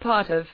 part of